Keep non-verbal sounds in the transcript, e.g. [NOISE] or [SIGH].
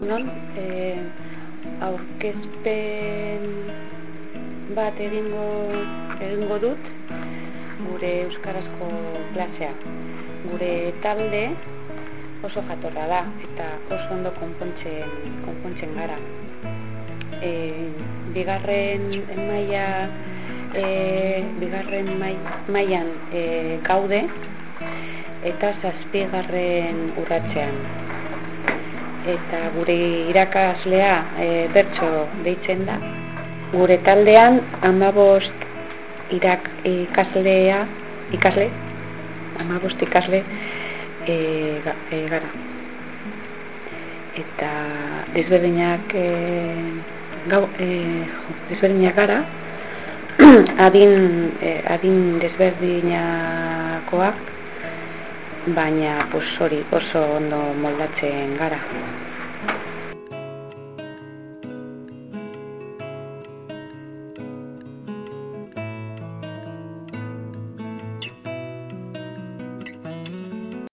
egunon, e, aurkezpen bat egingo, egingo dut gure euskarazko klasea. Gure talde oso jatorra da eta oso ondo konpontzen, konpontzen gara. E, bigarren maila e, bigarren mailan e, gaude eta zazpigarren urratzean eta gure irakaslea e, bertso deitzen da. Gure taldean amabost irak ikaslea, ikasle, amabost ikasle e, e, gara. Eta desberdinak e, gau, e, desberdinak gara, [CLEARS THROAT] adin, e, adin desberdinakoak, baina pues, hori oso ondo moldatzen gara.